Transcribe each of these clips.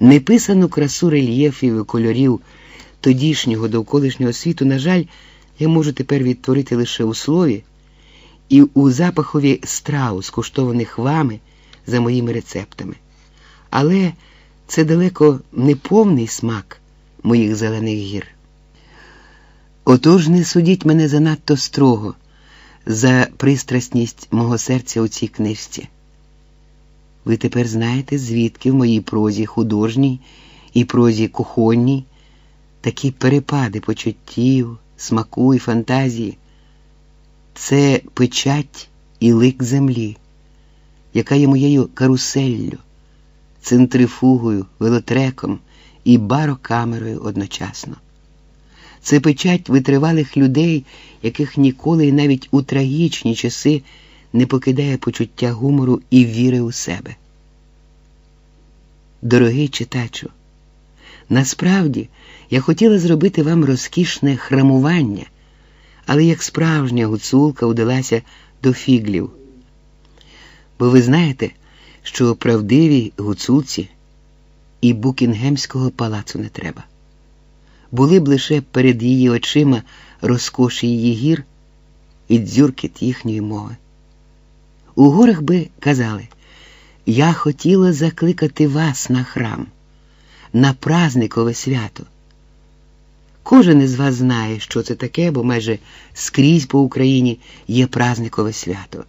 Неписану красу рельєфів і кольорів тодішнього довколишнього світу, на жаль, я можу тепер відтворити лише у слові і у запахові страу, скуштованих вами за моїми рецептами. Але це далеко не повний смак моїх зелених гір. Отож не судіть мене занадто строго за пристрасність мого серця у цій книжці. Ви тепер знаєте, звідки в моїй прозі художній і прозі кухонній такі перепади почуттів, смаку і фантазії. Це печать і лик землі, яка є моєю каруселлю, центрифугою, велотреком і барокамерою одночасно. Це печать витривалих людей, яких ніколи і навіть у трагічні часи не покидає почуття гумору і віри у себе. Дорогий читачу, насправді я хотіла зробити вам розкішне храмування, але як справжня гуцулка удалася до фіглів. Бо ви знаєте, що правдивій гуцулці і Букінгемського палацу не треба. Були б лише перед її очима розкоші її гір і дзюркіт їхньої мови. У горах би казали, я хотіла закликати вас на храм, на празникове свято. Кожен із вас знає, що це таке, бо майже скрізь по Україні є празникове свято.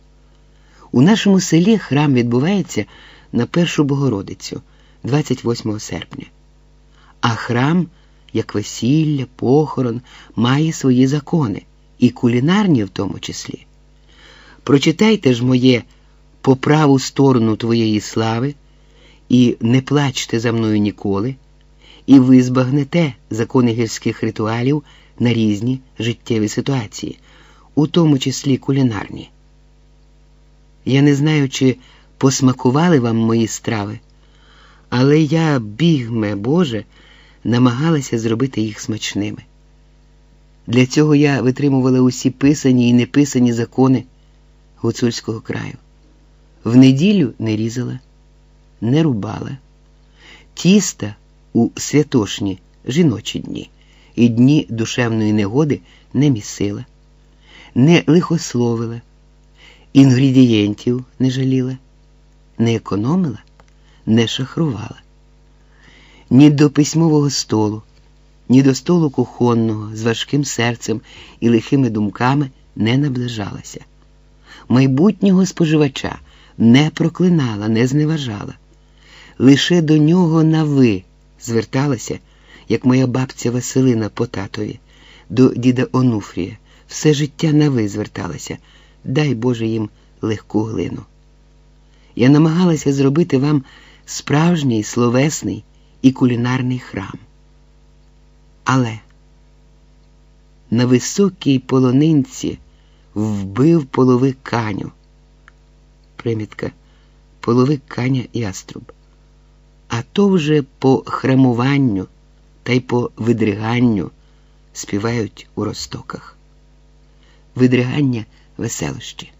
У нашому селі храм відбувається на Першу Богородицю, 28 серпня. А храм, як весілля, похорон, має свої закони, і кулінарні в тому числі. Прочитайте ж моє по праву сторону твоєї слави, і не плачте за мною ніколи, і ви збагнете закони гірських ритуалів на різні життєві ситуації, у тому числі кулінарні. Я не знаю, чи посмакували вам мої страви, але я, бігме Боже, намагалася зробити їх смачними. Для цього я витримувала усі писані і неписані закони гуцульського краю. В неділю не різала, не рубала, тіста у святошні жіночі дні і дні душевної негоди не місила, не лихословила, інгредієнтів не жаліла, не економила, не шахрувала. Ні до письмового столу, ні до столу кухонного з важким серцем і лихими думками не наближалася. Майбутнього споживача не проклинала, не зневажала. Лише до нього на ви зверталася, як моя бабця Василина по татові, до діда Онуфрія, все життя на ви зверталася, дай Боже їм легку глину. Я намагалася зробити вам справжній словесний і кулінарний храм. Але на високій полонинці вбив половик каню. Примітка половик каня яструб. А то вже по храмуванню та й по видриганню співають у ростоках. Видригання веселощі.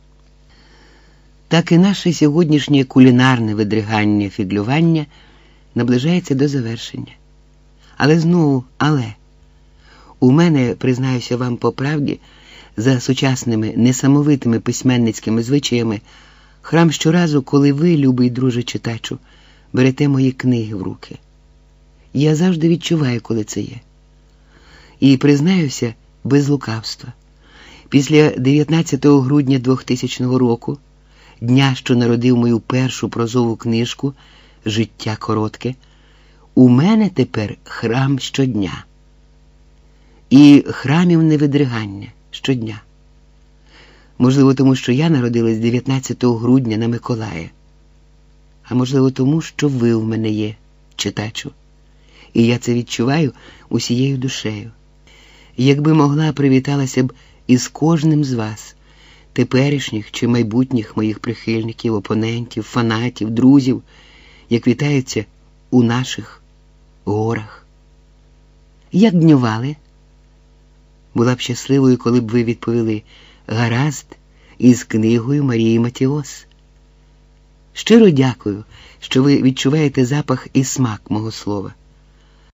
Так і наше сьогоднішнє кулінарне видригання фіглювання наближається до завершення. Але знову, але у мене, признаюся вам по правді, за сучасними несамовитими письменницькими звичаями, храм щоразу, коли ви, любий друже читачу, берете мої книги в руки. Я завжди відчуваю, коли це є. І признаюся без лукавства. Після 19 грудня 2000 року, дня, що народив мою першу прозову книжку Життя коротке, у мене тепер храм щодня. І храмів невидригання щодня. Можливо, тому що я народилась 19 грудня на Миколая, а можливо, тому, що ви в мене є, читачу, і я це відчуваю усією душею. Якби могла, привіталася б із кожним з вас, теперішніх чи майбутніх моїх прихильників, опонентів, фанатів, друзів, як вітаються у наших горах. Як днювали? Була б щасливою, коли б ви відповіли гаразд із книгою Марії Матіос. Щиро дякую, що ви відчуваєте запах і смак мого слова.